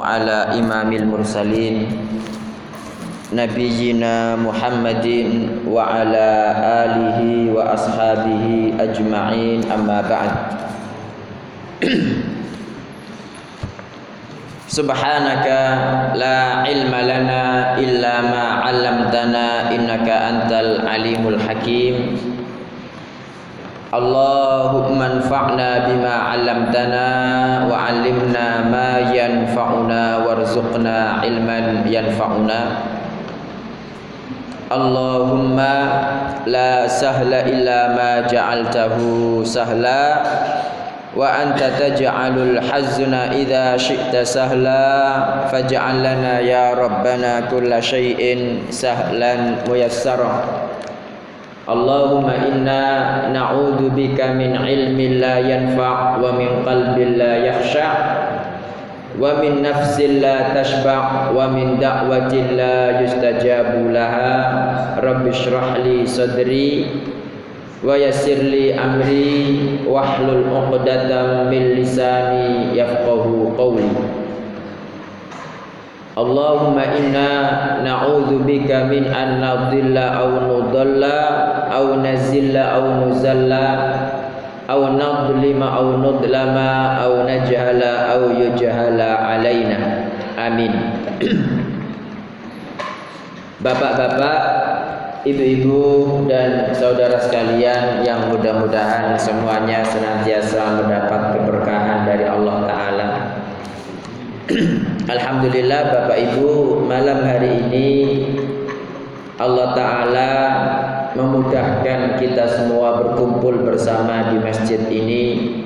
على إمام المرسلين نبينا محمد وعلى آله وأصحابه أجمعين. أما بعد. سبحانك لا علم لنا إلا ما علمتنا إنك أنت العليم الحكيم. اللهم انفعنا بما علمتنا وعلمنا ما ينفعنا وارزقنا علما ينفعنا. اللهم لا سهل إلا ما جعلته سهلا وأنت تجعل الحزن إذا شئت سهلا. فاجعل لنا يا ربنا كل شيء سهلا ميسرا اللهم إنا نعوذ بك من علم لا ينفع ومن قلب لا يخشع ومن نفس لا تشبع ومن دعوة لا يستجاب لها رب اشرح لي صدري ويسر لي أمري واحلل عقدة من لساني يفقه قولي Allahumma inna na'udhu bika min an nadilla au nudalla au nazilla au nuzalla au nadlima au nudlama au najhala au yujhala alaina. Amin. Bapak-bapak Ibu-ibu dan saudara sekalian yang mudah-mudahan semuanya senantiasa mendapat keberkahan dari Allah Ta'ala. Alhamdulillah Bapak Ibu malam hari ini Allah Ta'ala memudahkan kita semua berkumpul bersama di masjid ini.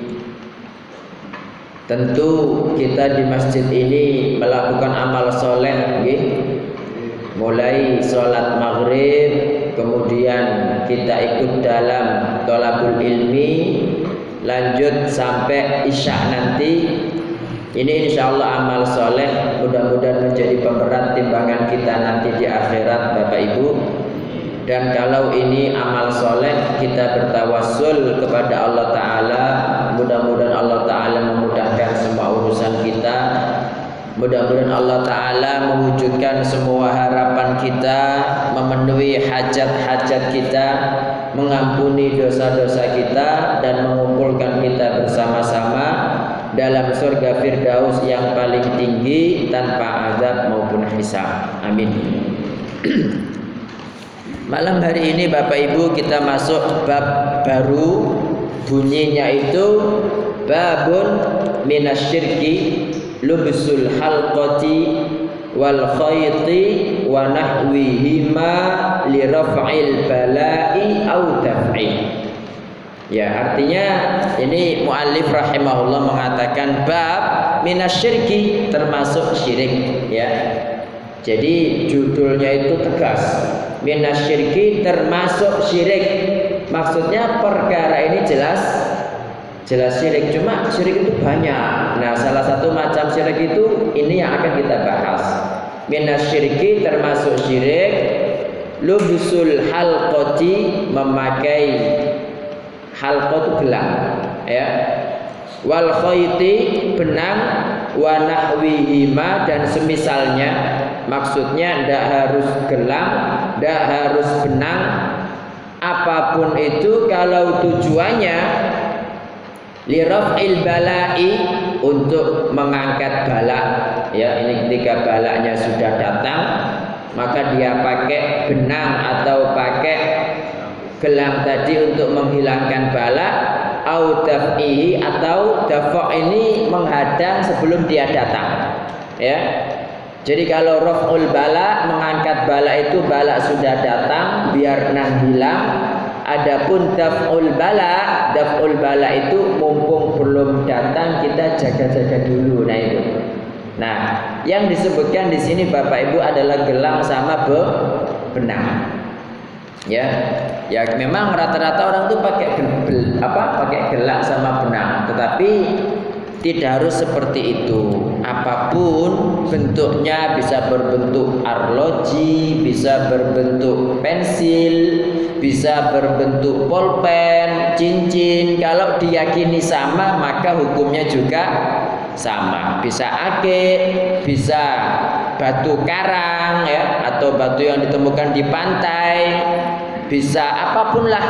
Tentu kita di masjid ini melakukan amal soleh Mulai sholat maghrib Kemudian kita ikut dalam tolabul ilmi Lanjut sampai isya nanti ini insya Allah amal soleh mudah-mudahan menjadi pemberat timbangan kita nanti di akhirat Bapak Ibu. Dan kalau ini amal soleh kita bertawassul kepada Allah Ta'ala. Mudah-mudahan Allah Ta'ala memudahkan semua urusan kita. Mudah-mudahan Allah Ta'ala mewujudkan semua harapan kita Memenuhi hajat-hajat kita Mengampuni dosa-dosa kita Dan mengumpulkan kita bersama-sama dalam surga Firdaus yang paling tinggi tanpa azab maupun hisab. Amin. Malam hari ini Bapak Ibu kita masuk bab baru bunyinya itu babun minasyirki lubsul halqati wal khayti wa nahwihima li raf'il bala'i au daf'i Ya, artinya ini muallif rahimahullah mengatakan bab minasyirki termasuk syirik ya. Jadi judulnya itu tegas. Minasyirki termasuk syirik. Maksudnya perkara ini jelas jelas syirik cuma syirik itu banyak. Nah, salah satu macam syirik itu ini yang akan kita bahas. Minasyirki termasuk syirik lubsul halqati memakai halqa itu gelang ya. Wal khayti benang wa nahwihima dan semisalnya. Maksudnya ndak harus gelang ndak harus benang. Apa pun itu kalau tujuannya liraf'il bala'i untuk mengangkat bala ya ini ketika balanya sudah datang maka dia pakai benang atau pakai gelang tadi untuk menghilangkan bala au atau dafa' ini menghadang sebelum dia datang. Ya. Jadi kalau raf'ul bala mengangkat bala itu bala sudah datang biar nang hilang. Adapun daf'ul bala daf'ul bala itu mumpung belum datang kita jaga-jaga dulu. Nah itu. Nah yang disebutkan di sini Bapak Ibu adalah gelang sama be benang ya ya memang rata-rata orang tuh pakai gel, apa pakai gelang sama benang. Tetapi tidak harus seperti itu. Apa pun bentuknya bisa berbentuk arloji bisa berbentuk pensil bisa berbentuk pulpen cincin. Kalau diyakini sama maka hukumnya juga sama. Bisa akik, bisa batu karang ya atau batu yang ditemukan di pantai, bisa apa pun lah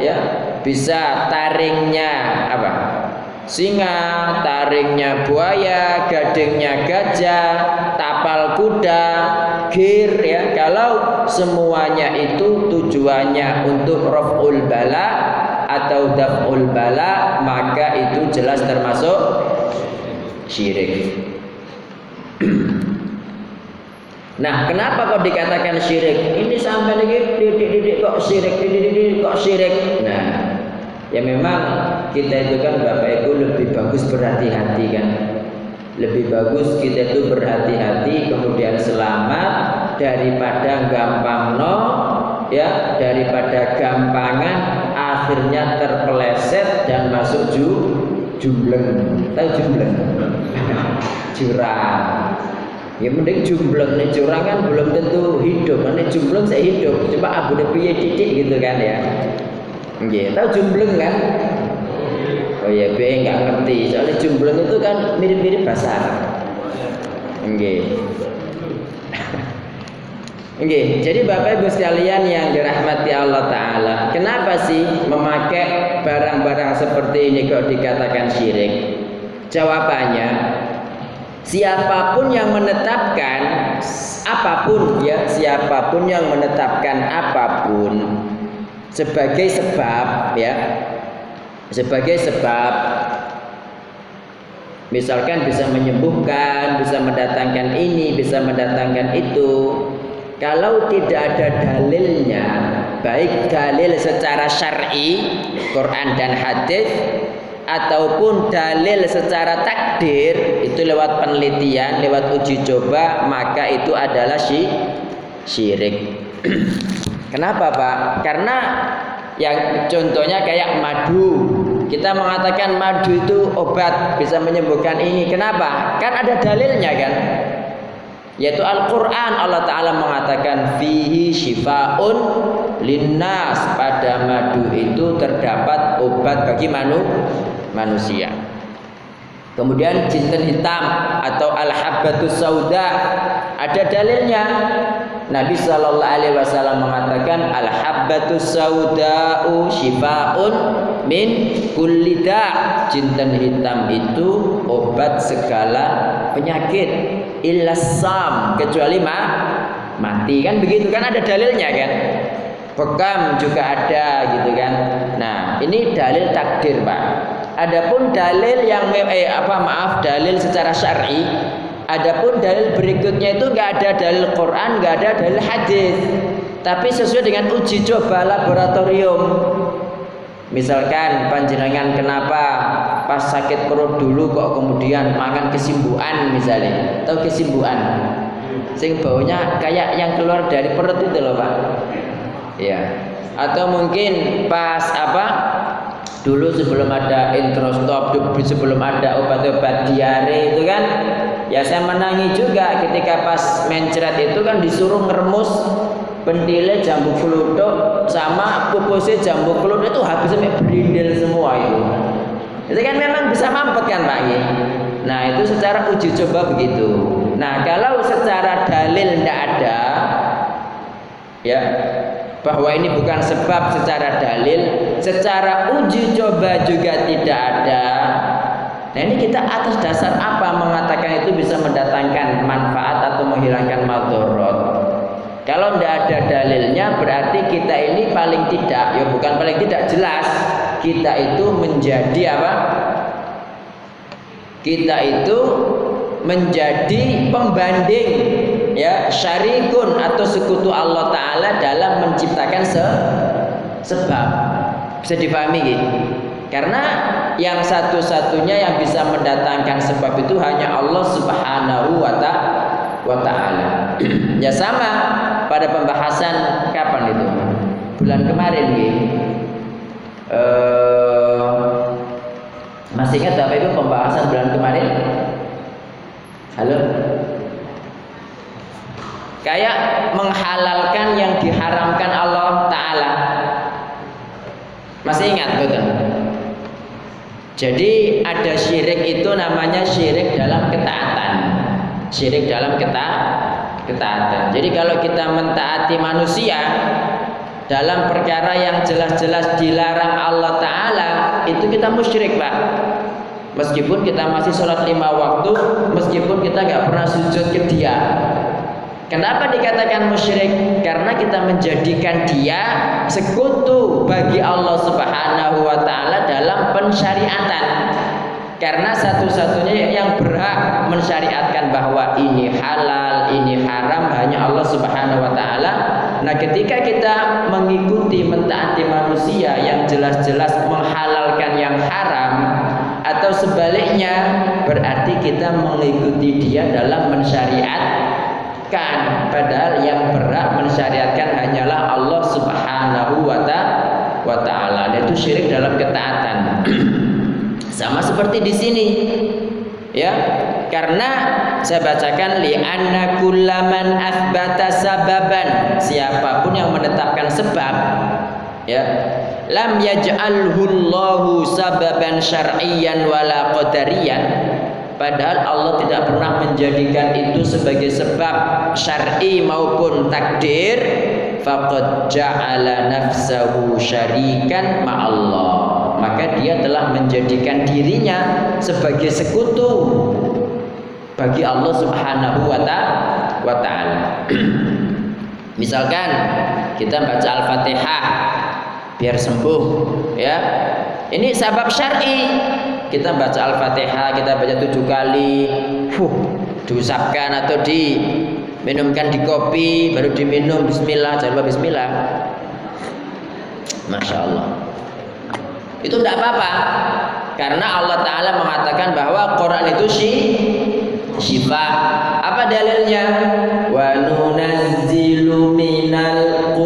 ya. Bisa taringnya apa? Singa, taringnya buaya, gadingnya gajah, tapal kuda, gir ya. Kalau semuanya itu tujuannya untuk raf'ul bala atau daf'ul bala, maka itu jelas termasuk syirik. Nah, kenapa kok dikatakan syirik? Ini sampai lagi didik-didik kok syirik, didik-didik kok syirik. Nah, ya memang kita itu kan Bapak Ibu lebih bagus berhati-hati kan. Lebih bagus kita itu berhati-hati kemudian selamat daripada gampang no ya daripada gampangan akhirnya terpeleset dan masuk ju jumbleng tahu jumbleng jurang ya mending jumbleng nih jurang kan belum tentu hidup nih jumbleng saya hidup coba abu piye titik gitu kan ya Nggih, tahu jumbleng kan? Oh ya, be nggak ngerti. Soalnya jumbleng itu kan mirip-mirip bahasa. Nggih. Oke, jadi Bapak Ibu sekalian yang dirahmati Allah Ta'ala Kenapa sih memakai barang-barang seperti ini kok dikatakan syirik? Jawabannya Siapa pun yang menetapkan apa pun ya, siapa pun yang menetapkan apa pun sebagai sebab ya, sebagai sebab misalkan bisa menyembuhkan, bisa mendatangkan ini, bisa mendatangkan itu. Kalau tidak ada dalilnya, baik dalil secara syar'i, Quran dan hadis ataupun dalil secara takdir itu lewat penelitian, lewat uji coba, maka itu adalah syirik. Kenapa, Pak? Karena yang contohnya kayak madu. Kita mengatakan madu itu obat, bisa menyembuhkan ini. Kenapa? Kan ada dalilnya kan? Yaitu Al-Quran Allah Ta'ala mengatakan Fihi shifaun linnas Pada madu itu terdapat obat bagi manu, manusia Kemudian jinten hitam atau al-habbatus sauda ada dalilnya. Nabi Shallallahu Alaihi Wasallam mengatakan al-habbatus sauda'u shifaun min kullida. Jinten hitam itu obat segala penyakit ilasam kecuali ma mati kan begitu kan ada dalilnya kan. Bekam juga ada gitu kan. Nah, ini dalil takdir, Pak. Adapun dalil yang eh apa maaf dalil secara syar'i, adapun dalil berikutnya itu nggak ada dalil Quran, nggak ada dalil hadis, tapi sesuai dengan uji coba laboratorium. Misalkan panjenengan kenapa pas sakit perut dulu kok kemudian makan kesimbuan misalnya, atau kesimbuan, sing baunya kayak yang keluar dari perut itu loh pak, ya. Atau mungkin pas apa Dulu sebelum ada introstop, sebelum ada obat-obat diare itu kan, ya saya menangi juga ketika pas mencret itu kan disuruh ngeremus pentile jambu kelutuk sama pupusnya jambu kelutuk itu habis sampai berindil semua itu. Itu kan memang bisa mampet kan Pak ya. Nah itu secara uji coba begitu. Nah kalau secara dalil tidak ada, ya bahwa ini bukan sebab secara dalil, secara uji coba juga tidak ada. Nah ini kita atas dasar apa mengatakan itu bisa mendatangkan manfaat atau menghilangkan madorot? Kalau tidak ada dalilnya berarti kita ini paling tidak, ya bukan paling tidak jelas kita itu menjadi apa? Kita itu menjadi pembanding ya syarikun atau sekutu Allah taala dalam menciptakan se sebab bisa dipahami gitu. Karena yang satu-satunya yang bisa mendatangkan sebab itu hanya Allah Subhanahu wa taala. ya sama pada pembahasan kapan itu? Bulan kemarin gitu. Uh, masih ingat Bapak Ibu pembahasan bulan kemarin? Halo? Kayak menghalalkan yang diharamkan Allah Ta'ala Masih ingat betul? Jadi ada syirik itu namanya syirik dalam ketaatan. Syirik dalam keta ketaatan. Jadi kalau kita mentaati manusia dalam perkara yang jelas-jelas dilarang Allah Ta'ala itu kita musyrik Pak meskipun kita masih sholat lima waktu meskipun kita nggak pernah sujud ke dia Kenapa dikatakan musyrik? Karena kita menjadikan dia sekutu bagi Allah Subhanahu wa taala dalam pensyariatan. Karena satu-satunya yang berhak mensyariatkan bahwa ini halal, ini haram hanya Allah Subhanahu wa taala. Nah, ketika kita mengikuti mentaati manusia yang jelas-jelas menghalalkan yang haram atau sebaliknya berarti kita mengikuti dia dalam mensyariatkan padahal yang berhak mensyariatkan hanyalah Allah Subhanahu wa taala. Itu syirik dalam ketaatan. Sama seperti di sini. Ya, karena saya bacakan li anna kullaman athbata sababan siapa pun yang menetapkan sebab ya lam yaj'alhu Allahu sababan syar'iyyan wala qadariyan padahal Allah tidak pernah menjadikan itu sebagai sebab syar'i maupun takdir faqad ja'ala nafsahu syarikan ma'allah maka dia telah menjadikan dirinya sebagai sekutu bagi Allah Subhanahu wa taala. Misalkan kita baca Al-Fatihah biar sembuh ya. Ini sabab syar'i. Kita baca Al-Fatihah, kita baca tujuh kali, fuh, diusapkan atau diminumkan di kopi, baru diminum bismillah, jangan lupa bismillah. Masya Allah. Itu tidak apa-apa. Karena Allah Ta'ala mengatakan bahwa Quran itu si syifa. Apa dalilnya? Wa nunazzilu minal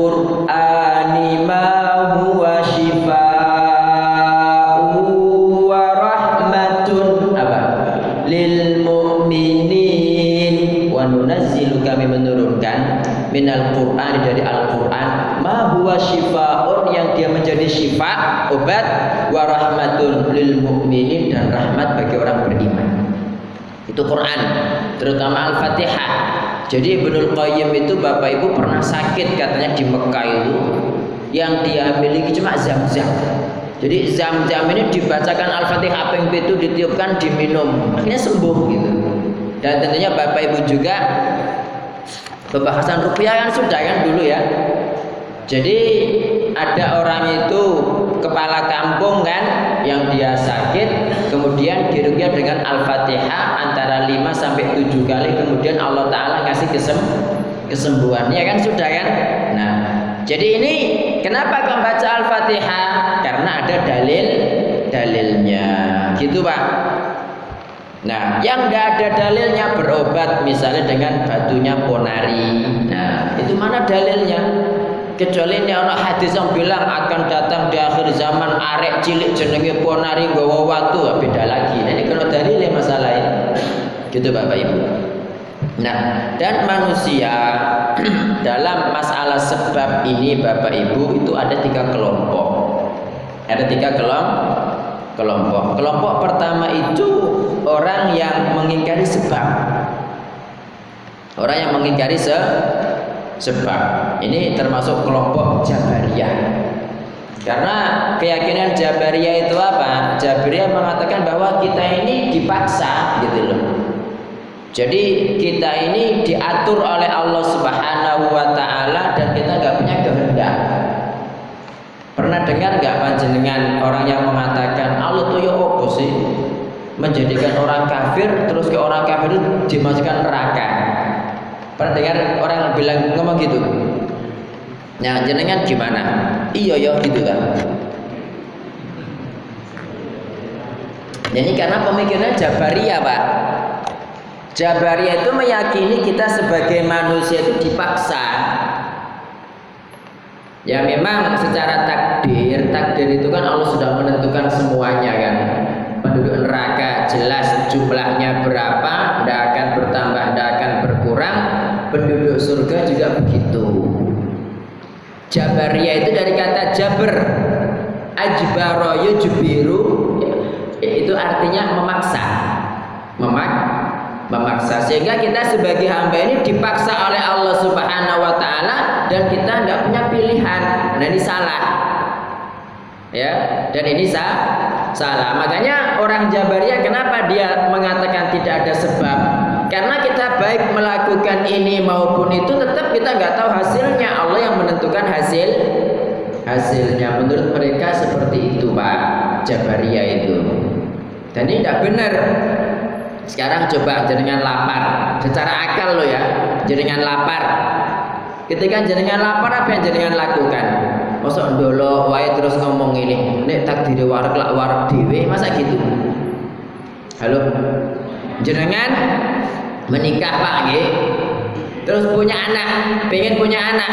terutama Al-Fatihah. Jadi Ibnul Qayyim itu Bapak Ibu pernah sakit katanya di Mekah itu yang dia miliki cuma zam-zam. Jadi zam-zam ini dibacakan Al-Fatihah ping itu ditiupkan diminum, akhirnya sembuh gitu. Dan tentunya Bapak Ibu juga pembahasan rupiah kan sudah kan dulu ya. Jadi ada orang itu kepala kampung kan yang dia sakit kemudian dirukyah dengan Al-Fatihah antara 5 sampai 7 kali kemudian Allah taala ngasih kesem kesembuhan. Ya kan sudah kan? Nah jadi ini kenapa kau baca Al-Fatihah? Karena ada dalil dalilnya. Gitu Pak. Nah, yang tidak ada dalilnya berobat misalnya dengan batunya ponari. Nah, itu mana dalilnya? Kecuali ini orang hadis yang bilang akan datang di akhir zaman arek cilik jenenge ponari gawa waktu ah, beda lagi. Nah, ini kalau dalil masalah ini. Gitu Bapak Ibu. Nah dan manusia dalam masalah sebab ini Bapak Ibu itu ada tiga kelompok. Ada tiga kelompok kelompok. Kelompok pertama itu orang yang mengingkari sebab. Orang yang mengingkari se sebab ini termasuk kelompok Jabariyah karena keyakinan Jabariyah itu apa? Jabariyah mengatakan bahwa kita ini dipaksa gitu loh. Jadi kita ini diatur oleh Allah Subhanahu wa taala dan kita nggak punya kehendak. Pernah dengar nggak panjenengan orang yang mengatakan Allah tuh ya apa sih? Menjadikan orang kafir terus ke orang kafir itu dimasukkan neraka. Pernah dengar orang bilang ngomong gitu? Nah, jenengan gimana? Iya ya gitu kan. Jadi karena pemikirannya Jabariyah, Pak. Jabariyah itu meyakini kita sebagai manusia itu dipaksa. Ya memang secara takdir, takdir itu kan Allah sudah menentukan semuanya kan. Penduduk neraka jelas jumlahnya berapa, tidak akan bertambah, tidak akan berkurang penduduk surga juga begitu. Jabariyah itu dari kata jaber. Ajbaro yujbiru itu artinya memaksa. Memak memaksa sehingga kita sebagai hamba ini dipaksa oleh Allah Subhanahu wa taala dan kita tidak punya pilihan. Nah ini salah. Ya, dan ini sah, salah. Makanya orang Jabariyah kenapa dia mengatakan tidak ada sebab? Karena kita baik melakukan ini maupun itu tetap kita nggak tahu hasilnya. Allah yang menentukan hasil hasilnya. Menurut mereka seperti itu, Pak. Jabariyah itu. Dan ini tidak benar. Sekarang coba jenengan lapar, secara akal lo ya, jenengan lapar. Ketika jenengan lapar apa yang jenengan lakukan? Masa ndolo wae terus ngomong ini, nek takdir warak lak warak dhewe, masa gitu? Halo. Jenengan menikah Pak. Terus punya anak, pengen punya anak.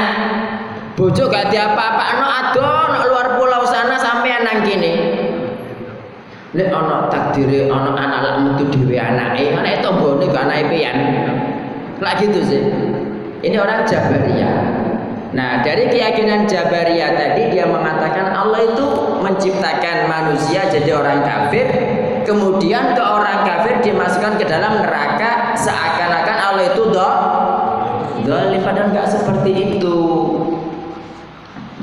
Bojo gak diapa-apa, no adon luar pulau sana sampai anak gini Lek ana takdire ana anak lak metu dhewe anake, anake tombone gak anake pian. Lak gitu sih. Ini orang Jabariyah. Nah, dari keyakinan Jabariyah tadi dia mengatakan Allah itu menciptakan manusia jadi orang kafir, kemudian ke orang kafir dimasukkan ke dalam neraka seakan-akan Allah itu doh dolim padahal nggak seperti itu.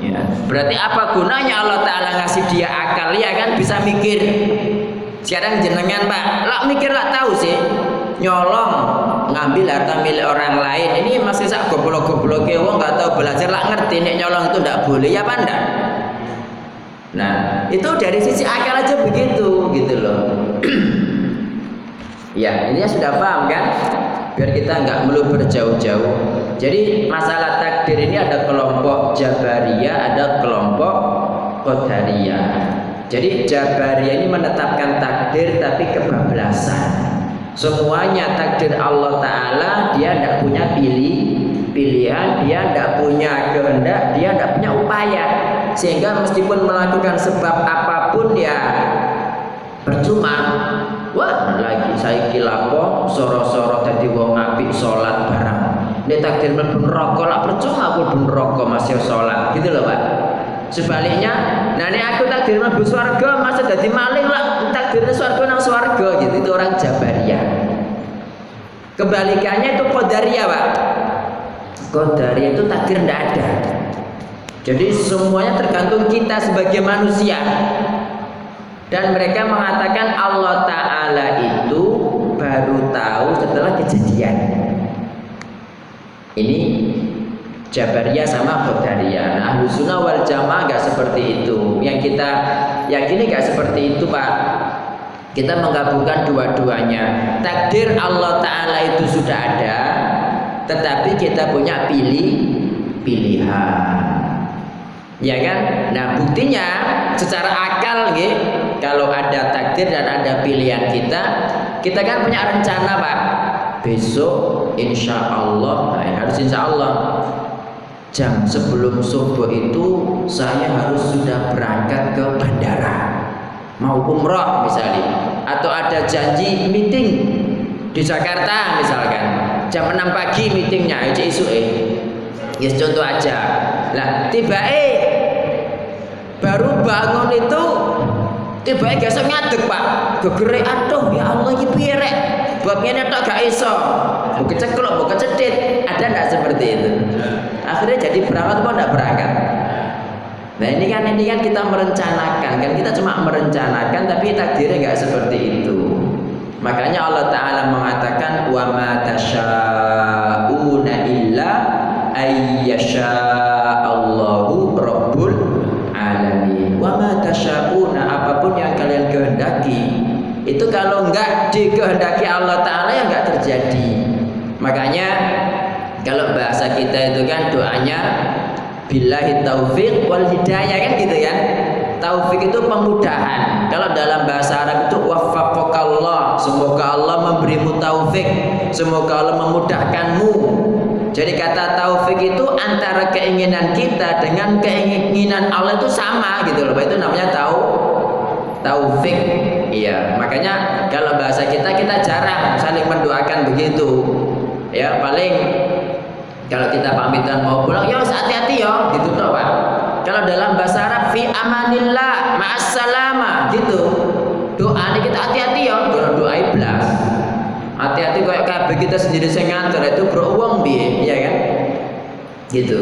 Ya. Berarti apa gunanya Allah Ta'ala ngasih dia akal? Ya kan? Bisa mikir. Sekarang jenengan Pak, lah mikir lah tahu sih. Nyolong ngambil harta milik orang lain. Ini masih sak goblok-goblok wong nggak tahu belajar. Lah ngerti nek nyolong itu ndak boleh ya apa ndak nah itu dari sisi akal aja begitu gitu loh ya ini sudah paham kan biar kita nggak melulu berjauh-jauh. Jadi masalah takdir ini ada kelompok Jabariyah, ada kelompok Qadariyah. Jadi Jabariyah ini menetapkan takdir tapi kebablasan. Semuanya takdir Allah Ta'ala Dia tidak punya pilih Pilihan Dia tidak punya kehendak Dia tidak punya upaya Sehingga meskipun melakukan sebab apa pun ya Percuma Wah lagi saya kilapo soro-soro tadi wong apik sholat barang. Ini takdir mlebu rokok lah percuma aku mlebu rokok masih sholat gitu loh Pak. Sebaliknya, nah ini aku takdir mlebu swarga masa jadi maling lah takdirnya swarga nang swarga gitu itu orang Jabariyah. Kebalikannya itu Qadariyah Pak. Qadariyah itu takdir tidak ada. Jadi semuanya tergantung kita sebagai manusia. Dan mereka mengatakan Allah Ta'ala itu baru tahu setelah kejadian. Ini Jabariyah sama Qadariyah nah Sunnah wal Jamaah gak seperti itu. Yang kita yakini gak seperti itu Pak. Kita menggabungkan dua-duanya. Takdir Allah Ta'ala itu sudah ada tetapi kita punya pilih pilihan ya kan? Nah buktinya secara akal gitu kalau ada takdir dan ada pilihan kita kita kan punya rencana pak. Besok insya Allah nah, harus insya Allah. Jam sebelum subuh itu saya harus sudah berangkat ke bandara. Mau umroh misalnya. Atau ada janji meeting di Jakarta misalkan. Jam 6 pagi meetingnya aja isu eh ya contoh aja. Lah tiba eh baru bangun itu Tiba gesek ngadeg, Pak. Gegere aduh ya Allah iki piye rek? Bab ngene tok gak iso. Mbok keceklok, mbok kecedit. Ada enggak seperti itu? Akhirnya jadi berangkat apa enggak berangkat? Nah ini kan ini kan kita merencanakan kan kita cuma merencanakan tapi takdirnya enggak seperti itu. Makanya Allah Taala mengatakan wa ma tasyauna illa ayyasha Allahu rabbul alamin. Wa ma tasyauna apa pun yang kalian kehendaki itu kalau enggak dikehendaki Allah Ta'ala ya enggak terjadi. Makanya kalau bahasa kita itu kan doanya billahi taufik wal hidayah kan gitu ya taufik itu pemudahan. Kalau dalam bahasa Arab itu waffaqakallah semoga Allah memberimu taufik semoga Allah memudahkanmu. Jadi kata taufik itu antara keinginan kita dengan keinginan Allah itu sama gitu loh. Itu namanya tau taufik iya makanya kalau bahasa kita kita jarang saling mendoakan begitu ya paling kalau kita pamitan mau pulang ya hati-hati ya gitu toh pak kalau dalam bahasa Arab fi amanillah ma'assalama gitu Doa ini kita hati-hati ya, kalau doa iblas. Hati-hati kayak kabeh kita sendiri saya ngatur itu beruang bi, ya kan? Gitu.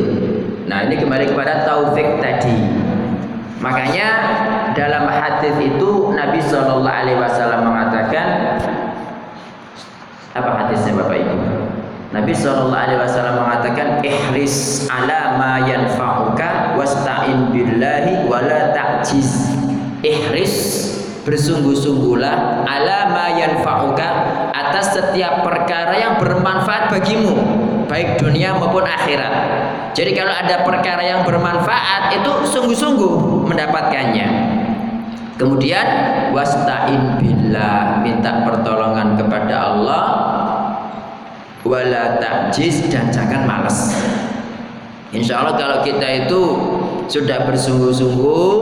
Nah ini kembali kepada taufik tadi. Makanya dalam hadis itu Nabi Shallallahu Alaihi Wasallam mengatakan apa hadisnya Bapak Ibu? Nabi Shallallahu Alaihi Wasallam mengatakan ihris ala ma yanfa'uka wasta'in billahi wala ta'jiz ihris bersungguh-sungguhlah ala ma yanfa'uka atas setiap perkara yang bermanfaat bagimu baik dunia maupun akhirat. Jadi kalau ada perkara yang bermanfaat itu sungguh-sungguh mendapatkannya. Kemudian wasta'in billah, minta pertolongan kepada Allah wala ta'jiz dan jangan malas. Insya Allah kalau kita itu sudah bersungguh-sungguh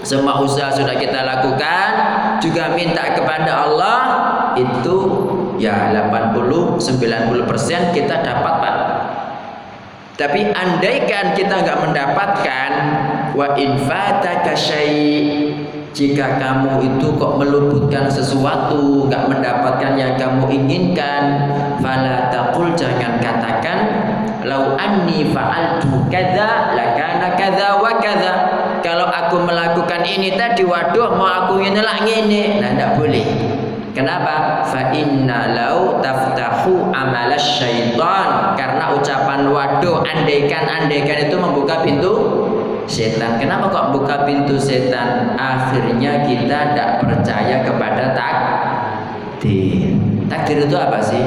semua usaha sudah kita lakukan juga minta kepada Allah itu ya 80 90% kita dapat Pak tapi andaikan kita nggak mendapatkan wa infataka jika kamu itu kok meluputkan sesuatu nggak mendapatkan yang kamu inginkan fala taqul jangan katakan lau anni fa'altu kadza lakana kadza wa kadza. Kalau aku melakukan ini tadi waduh mau aku lah ini nah tidak boleh kenapa? Fa inna lau taftahu amalas syaitan. Karena ucapan waduh andaikan andaikan itu membuka pintu setan. Kenapa kok buka pintu setan? Akhirnya kita tidak percaya kepada takdir. Takdir itu apa sih?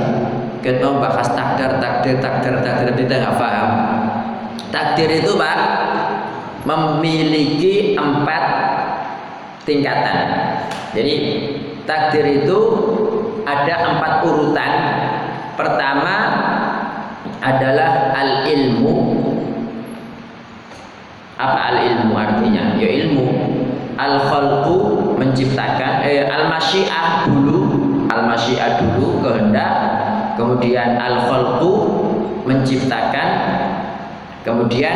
Kita mau bahas takdir takdir takdir takdir kita nggak paham. Takdir itu pak memiliki empat tingkatan. Jadi takdir itu ada empat urutan. Pertama adalah al ilmu. Apa al ilmu artinya? Ya ilmu. Al khalqu menciptakan. Eh, al masyiah dulu. Al masyiah dulu kehendak. Kemudian al khalqu menciptakan. Kemudian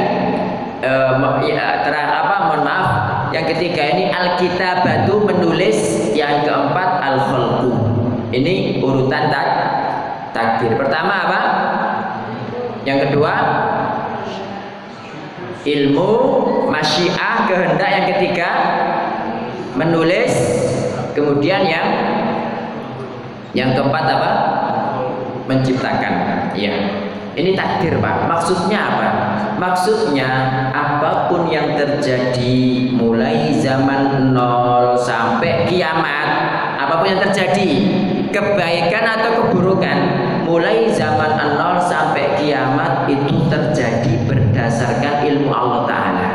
uh, ya, terang apa mohon maaf yang ketiga ini alkitabatu menulis. Yang keempat al khalqu ini urutan tak takdir pertama apa? Yang kedua ilmu masyiah kehendak. Yang ketiga menulis. Kemudian yang yang keempat apa? Menciptakan. Ya ini takdir Pak. Maksudnya apa? Maksudnya apa pun yang terjadi mulai zaman nol sampai kiamat, apa pun yang terjadi, kebaikan atau keburukan, mulai zaman nol sampai kiamat itu terjadi berdasarkan ilmu Allah Ta'ala.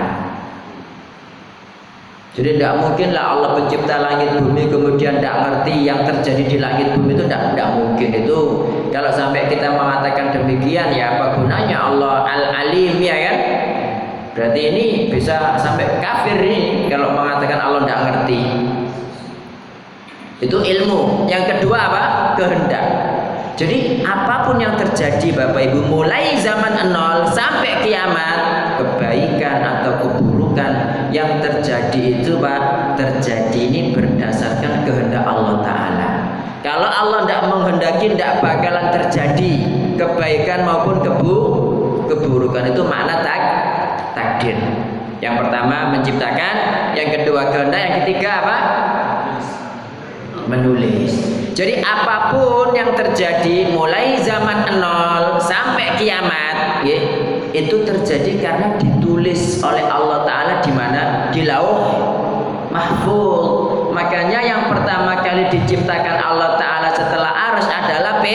Jadi tidak mungkin lah Allah pencipta langit bumi kemudian tidak ngerti yang terjadi di langit bumi itu tidak mungkin itu. Kalau sampai kita mengatakan demikian ya apa gunanya Allah al-alim ya kan? Berarti ini bisa sampai kafir ini kalau mengatakan Allah tidak ngerti. Itu ilmu. Yang kedua apa? Kehendak. Jadi apa pun yang terjadi Bapak Ibu mulai zaman nol sampai kiamat kebaikan atau keburukan yang terjadi itu Pak terjadi ini berdasarkan kehendak Allah Ta'ala kalau Allah tidak menghendaki tidak bakalan terjadi kebaikan maupun kebu keburukan. Itu makna tak takdir. Yang pertama menciptakan. Yang kedua kehendak. Yang ketiga apa? Menulis. Jadi apa pun yang terjadi mulai zaman nol sampai kiamat, ya, itu terjadi karena ditulis oleh Allah Taala di mana? Di lauh mahfuz. Makanya yang pertama kali diciptakan Allah setelah arus adalah p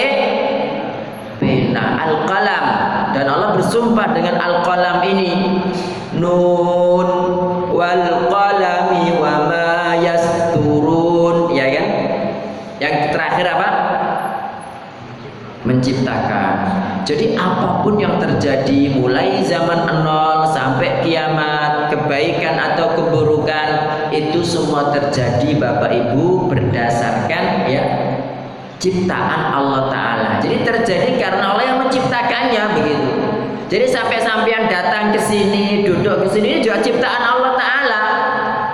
pena al qalam dan Allah bersumpah dengan al qalam ini nun wal qalami wa ma yasturun ya kan yang terakhir apa? Menciptakan. Jadi apa pun yang terjadi mulai zaman nol sampai kiamat, kebaikan atau keburukan itu semua terjadi Bapak Ibu berdasarkan ya ciptaan Allah Ta'ala. Jadi terjadi karena Allah yang menciptakannya begitu. Jadi sampai sampean datang ke sini, duduk ke sini juga ciptaan Allah Ta'ala.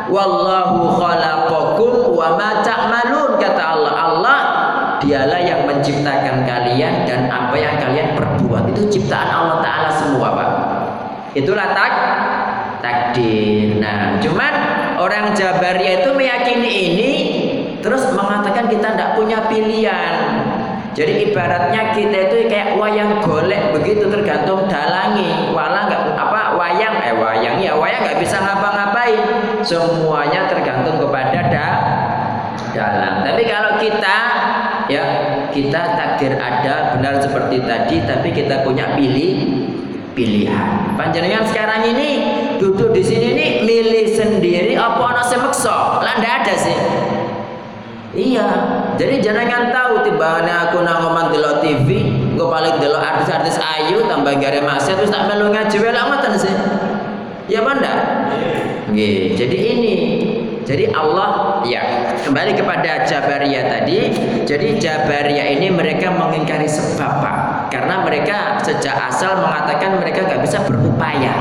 wallahu khalaqakum wa ma ta'malun kata Allah. Allah dialah yang menciptakan kalian dan apa yang kalian perbuat. Itu ciptaan Allah taala semua, Pak. Itulah tak takdir. Nah, cuman orang Jabariyah itu meyakini ini terus mengatakan kita tidak punya pilihan. Jadi ibaratnya kita itu kayak wayang golek begitu tergantung dalangi. Wala nggak apa wayang eh wayang ya wayang nggak bisa ngapa-ngapain. Semuanya tergantung kepada da dalang. Tapi kalau kita ya kita takdir ada benar seperti tadi tapi kita punya pilih pilihan. Panjenengan sekarang ini duduk di sini nih milih sendiri apa ana sing meksa? Lah ada sih. Iya, jadi jangan tahu timbangane aku nang oman delok TV, engko paling delok artis-artis ayu tambah gare maksiat terus tak melu ngaji wae ngoten sih. Ya ndak? Nggih, jadi ini jadi Allah ya kembali kepada Jabariyah tadi. Jadi Jabariyah ini mereka mengingkari sebab Pak. Karena mereka sejak asal mengatakan mereka nggak bisa berupaya.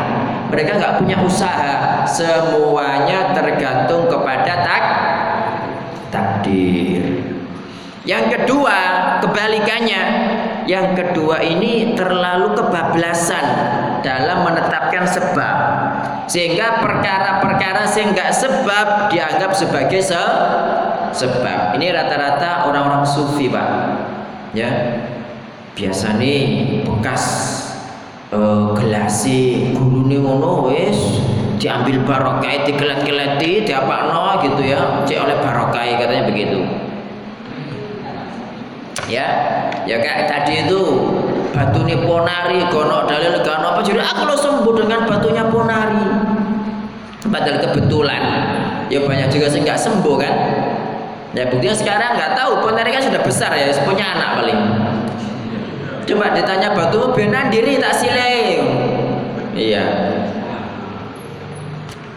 Mereka nggak punya usaha. Semuanya tergantung kepada tak takdir. Yang kedua, kebalikannya. Yang kedua ini terlalu kebablasan dalam menetapkan sebab. Sehingga perkara-perkara enggak sebab dianggap sebagai se sebab. Ini rata-rata orang-orang sufi, Pak. Ya. Biasa nih bekas uh, gelasi gurune ngono wis diambil barokah dikelet-keleti diapakno gitu ya cek oleh barokah katanya begitu. Ya ya kayak tadi itu batu ini ponari gonok dalil gono apa jadi aku lo sembuh dengan batunya ponari. Padahal kebetulan. Ya banyak juga sih nggak sembuh kan? Ya buktinya sekarang nggak tahu ponari kan sudah besar ya punya anak paling. Coba ditanya batu benar diri tak siling? Iya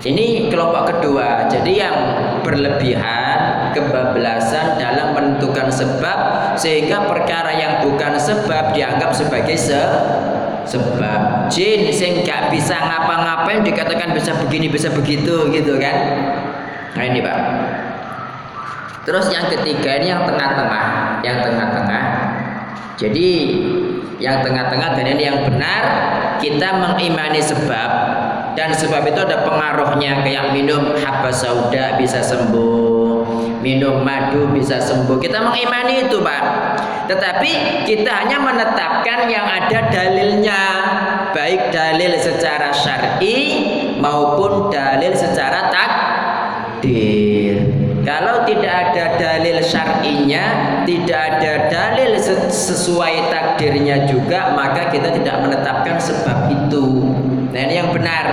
ini kelompok kedua. Jadi yang berlebihan, kebablasan dalam menentukan sebab sehingga perkara yang bukan sebab dianggap sebagai se sebab. Jin sing gak bisa ngapa-ngapain dikatakan bisa begini, bisa begitu gitu kan. Nah ini Pak. Terus yang ketiga ini yang tengah-tengah, yang tengah-tengah. Jadi yang tengah-tengah dan ini yang benar kita mengimani sebab dan sebab itu ada pengaruhnya kayak minum haba sauda bisa sembuh minum madu bisa sembuh. Kita mengimani itu Pak. Tetapi kita hanya menetapkan yang ada dalilnya baik dalil secara syar'i maupun dalil secara takdir. Kalau tidak ada dalil syar'inya tidak ada dalil sesuai takdirnya juga maka kita tidak menetapkan sebab itu Nah ini yang benar.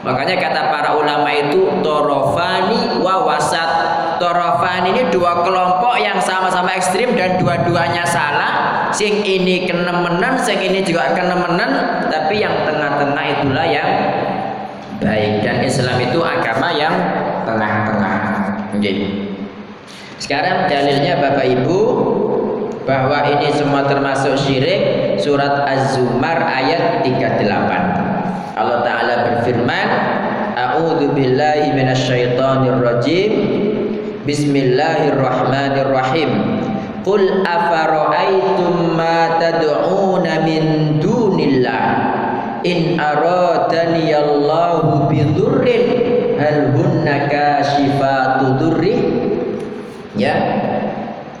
Makanya kata para ulama itu torofani wa wasat. Torofani ini dua kelompok yang sama-sama ekstrim dan dua-duanya salah. Sing ini kenemenen, sing ini juga kenemenen. Tapi yang tengah-tengah itulah yang baik. Dan Islam itu agama yang tengah-tengah. Jadi sekarang dalilnya Bapak Ibu bahwa ini semua termasuk syirik surat Az-Zumar ayat 38. Allah taala berfirman, A'udzu billahi minasyaitonir rajim. Bismillahirrahmanirrahim. Qul afara'aitum ma tad'una min dunillah in aradani Allahu bidurrin hal hunna kashifatu durri ya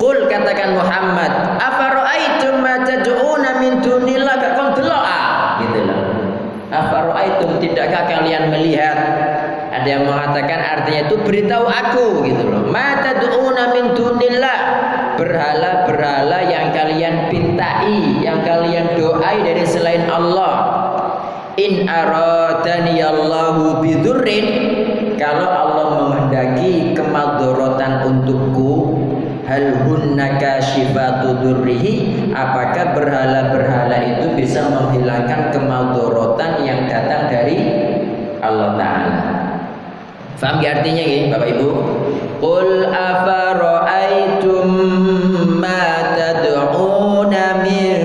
Qul katakan Muhammad afara'aitum ma tad'una min dunillah kak kon delok ah gitu loh Afaroaitum tidakkah kalian melihat? Ada yang mengatakan artinya itu beritahu aku gitu loh. Mata du'una min dunillah. Berhala-berhala yang kalian pintai, yang kalian doai dari selain Allah. In aradani Allahu bidurrin kalau Allah menghendaki kemadorotan untukku hal hunna kasyifatu durrihi apakah berhala-berhala itu bisa menghilangkan kemadorotan yang datang dari Allah taala. Faham ya artinya ini Bapak Ibu? Qul afara'aitum ma tad'una min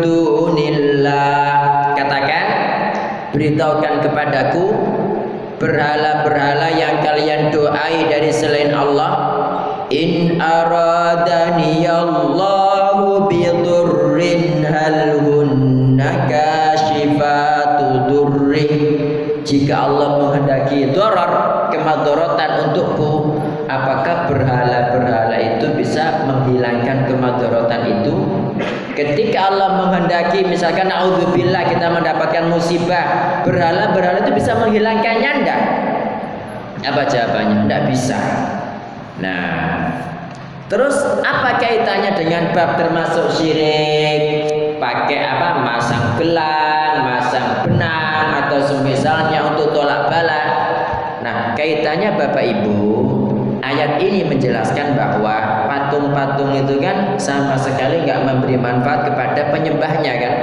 dunillah. Katakan beritahukan kepadaku berhala-berhala yang kalian doai dari selain Allah. In aradani Allahu bidurrin hal hunna jika Allah menghendaki doror kemadorotan untukku apakah berhala-berhala itu bisa menghilangkan kemadorotan itu Ketika Allah menghendaki misalkan naudzubillah kita mendapatkan musibah, berhala-berhala itu bisa menghilangkannya enggak? Apa jawabannya? Enggak bisa. Nah, terus apa kaitannya dengan bab termasuk syirik? Pakai apa? Masang gelang, masang benang atau semisalnya bala. Nah, kaitannya Bapak Ibu, ayat ini menjelaskan bahwa patung-patung itu kan sama sekali nggak memberi manfaat kepada penyembahnya kan?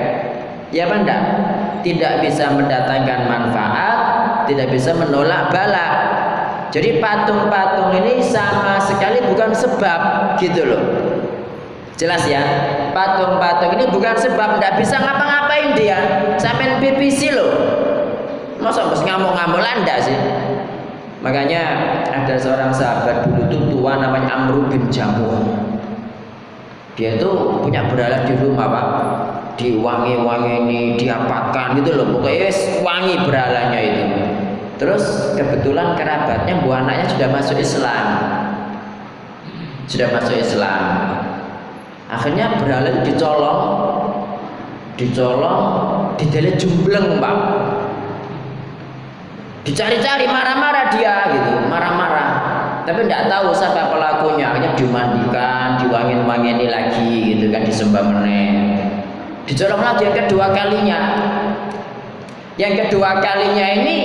Ya apa tidak bisa mendatangkan manfaat tidak bisa menolak bala. Jadi patung-patung ini sama sekali bukan sebab gitu loh. Jelas ya? Patung-patung ini bukan sebab tidak bisa ngapa-ngapain dia. Sampai BBC loh masa harus ngamuk-ngamuk landa sih Makanya ada seorang sahabat dulu tuh tua namanya Amru bin Jamu. Dia itu punya berhala di rumah pak, diwangi-wangi ini, diapakan gitu loh. Pokoknya wangi berhalanya itu. Terus kebetulan kerabatnya bu anaknya sudah masuk Islam, sudah masuk Islam. Akhirnya berhala itu dicolong, dicolong, didele jumbleng pak Dicari-cari marah-marah dia gitu, marah-marah. Tapi tidak tahu siapa pelakunya. Akhirnya dimandikan, diwangin-wangini lagi gitu kan disembah meneh. Dicolong lagi yang kedua kalinya. Yang kedua kalinya ini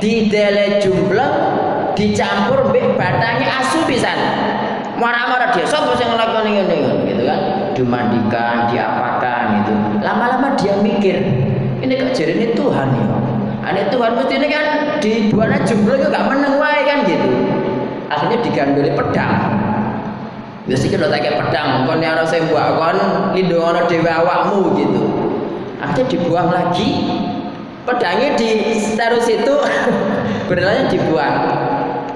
didele jumlah dicampur mbek batangnya asu pisan. Marah-marah dia, sapa sing nglakoni ngene gitu kan. Dimandikan, diapakan gitu. Lama-lama dia mikir, ini kok ini Tuhan ya. Ane Tuhan mesti ini kan di buana jumlah itu gak meneng wae kan gitu. Akhirnya digandoli pedang. Biasa kita kayak pedang, kon yang saya buat kon lindungono dewa awakmu gitu. Akhirnya dibuang lagi, pedangnya ditaruh situ, berlanya dibuang.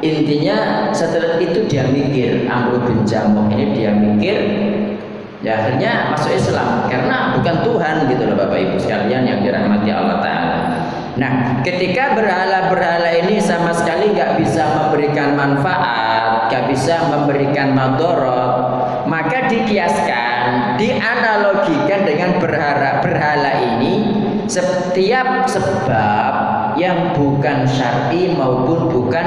Intinya setelah itu dia mikir, Amru bin Jamuk ini dia mikir, ya akhirnya masuk Islam karena bukan Tuhan gitu loh Bapak Ibu sekalian yang dirahmati Allah Taala. Nah, ketika berhala-berhala ini sama sekali nggak bisa memberikan manfaat, nggak bisa memberikan madorot, maka dikiaskan, dianalogikan dengan berhala berhala ini setiap sebab yang bukan syar'i maupun bukan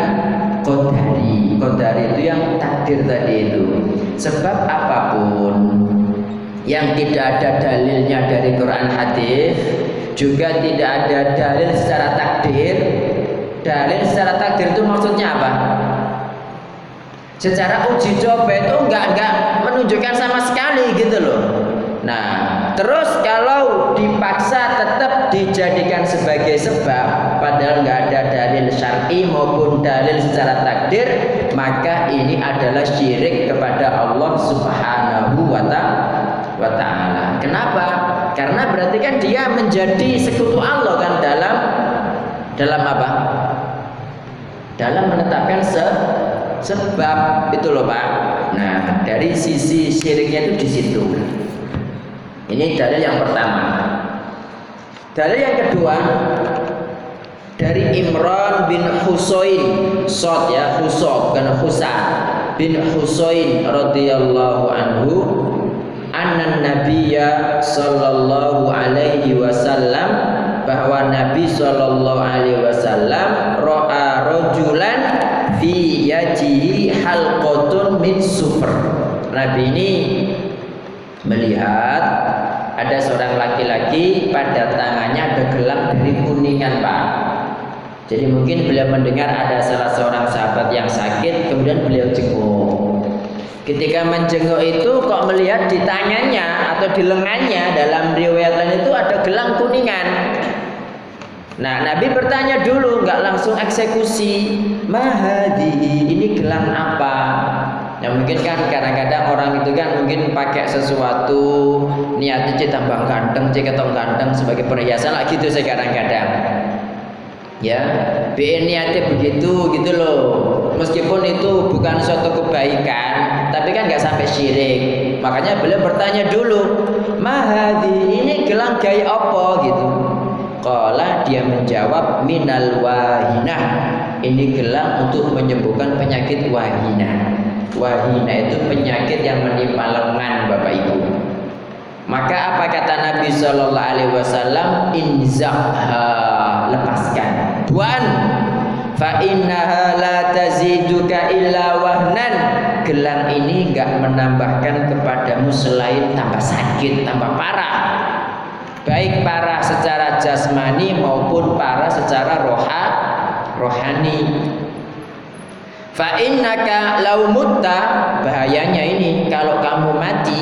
kodari. Kodari itu yang takdir tadi itu. Sebab apa pun yang tidak ada dalilnya dari Quran hadis juga tidak ada dalil secara takdir dalil secara takdir itu maksudnya apa secara uji coba itu enggak enggak menunjukkan sama sekali gitu loh nah terus kalau dipaksa tetap dijadikan sebagai sebab padahal enggak ada dalil syar'i maupun dalil secara takdir maka ini adalah syirik kepada Allah Subhanahu wa taala. Kenapa? Karena berarti kan dia menjadi sekutu Allah kan dalam dalam apa? Dalam menetapkan se sebab itu loh Pak. Nah, dari sisi syiriknya itu di situ. Ini dalil yang pertama. Dalil yang kedua dari Imran bin Husain Sod ya Husod bukan Husa bin Husain radhiyallahu anhu anna nabiyya sallallahu alaihi wasallam bahwa Nabi sallallahu alaihi wasallam ra'a rajulan fi yajihi halqatun min sufr. Nabi ini melihat ada seorang laki-laki pada tangannya ada gelang dari kuningan Pak. Jadi mungkin beliau mendengar ada salah seorang sahabat yang sakit, kemudian beliau jenguk. Ketika menjenguk itu kok melihat di tangannya atau di lengannya dalam riwayat lain itu ada gelang kuningan. Nah, Nabi bertanya dulu, nggak langsung eksekusi. Mahadi, ini gelang apa? Ya mungkin kan kadang-kadang orang itu kan mungkin pakai sesuatu niatnya cita tambah ganteng, cek atau ganteng sebagai perhiasan lah gitu sih kadang-kadang. ya bi niatnya begitu gitu loh meskipun itu bukan suatu kebaikan tapi kan nggak sampai syirik. Makanya beliau bertanya dulu mahadi ini gelang gaya apa? Gitu. Kala dia menjawab minal wahinah ini gelang untuk menyembuhkan penyakit wahina. Wahina itu penyakit yang menimpa lengan Bapak Ibu. Maka apa kata Nabi Shallallahu Alaihi Wasallam? Inzahha lepaskan. Tuan fa innaha la taziduka illa wahnan gelang ini enggak menambahkan kepadamu selain tambah sakit tambah parah. Baik parah secara jasmani maupun parah secara roha rohani. Fa innaka law mutta bahayanya ini kalau kamu mati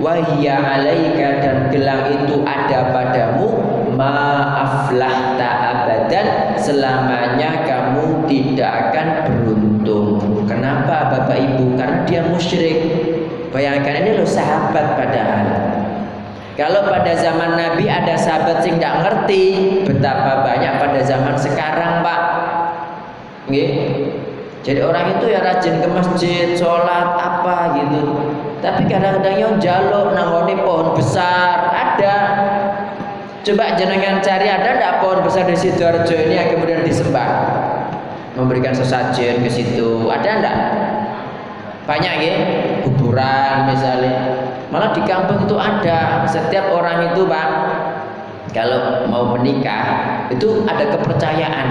wahya alaika dan gelang itu ada padamu maaflah abadan selamanya kamu tidak akan beruntung kenapa Bapak Ibu karena dia musyrik bayangkan ini loh sahabat padahal kalau pada zaman Nabi ada sahabat sing tidak ngerti betapa banyak pada zaman sekarang, Pak. Nggih. Jadi orang itu ya rajin ke masjid, sholat apa gitu. Tapi kadang-kadang yang jaluk nangoni pohon besar ada. Coba jenengan cari ada tidak pohon besar di sidoarjo ini yang kemudian disembah, memberikan sesajen ke situ, ada enggak? Banyak ya, kuburan misalnya. Malah di kampung itu ada. Setiap orang itu pak kalau mau menikah itu ada kepercayaan.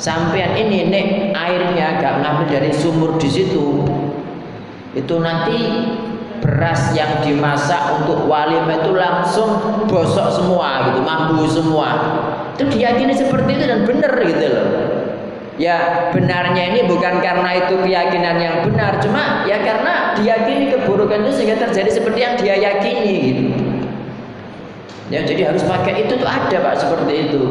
Sampean ini nek airnya gak ngambil dari sumur di situ itu nanti beras yang dimasak untuk walimah itu langsung bosok semua gitu mampu semua. Itu diyakini seperti itu dan benar gitu loh Ya benarnya ini bukan karena itu keyakinan yang benar, cuma ya karena diyakini keburukan itu sehingga terjadi seperti yang dia yakini gitu. Ya jadi harus pakai itu tuh ada pak seperti itu.